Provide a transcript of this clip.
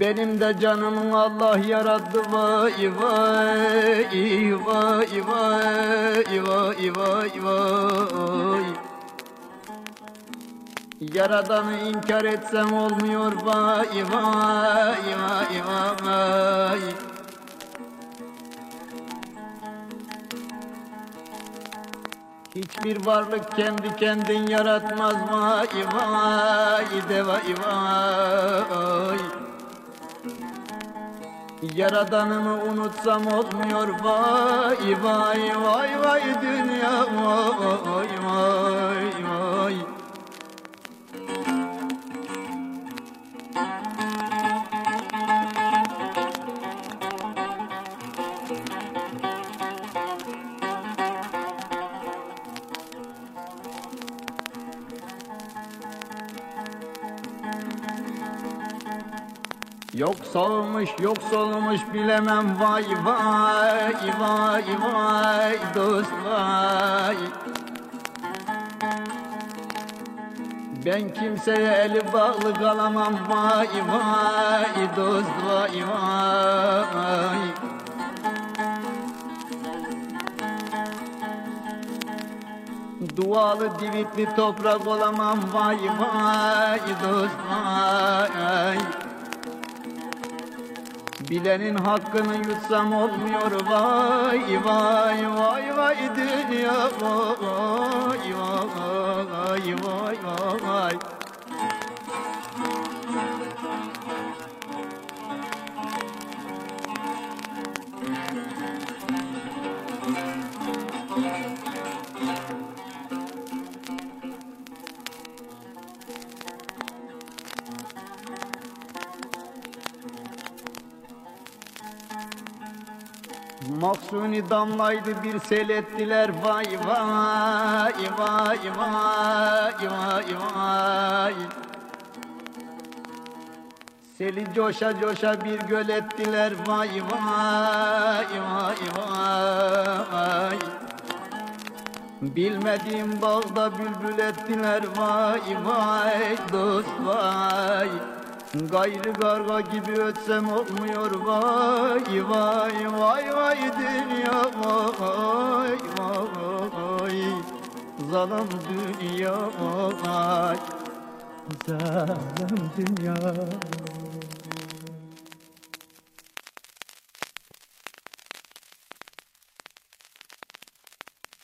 Benim de canımın Allah yarattı. Vay vay vay vay vay vay vay. Yaradanı inkar etsem olmuyor. Vay vay vay vay. Hiçbir varlık kendi kendin yaratmaz. Vay vay de vay. Vay Yaradanımı unutsam olmuyor. Vay vay vay vay dünya. Vay vay vay Yok sağmış yok solmuş bilemem. Vay vay vay vay dost vay. Ben kimseye eli bağlı kalamam. Vay vay dost vay vay. Dualı divitli toprak olamam. Vay vay dost vay Bilenin hakkını yutsam olmuyor vay vay vay vay dünya vay vay vay Maksuni damlaydı bir sel ettiler. Vay vay vay vay vay vay. Seli coşa coşa bir göl ettiler. Vay vay vay vay. Bilmediğim bağda bülbül ettiler. Vay vay dost vay Gayrı karga gibi ötsem olmuyor. Vay vay vay vay dünya vay vay. Zalim dünya vay. Zalim dünya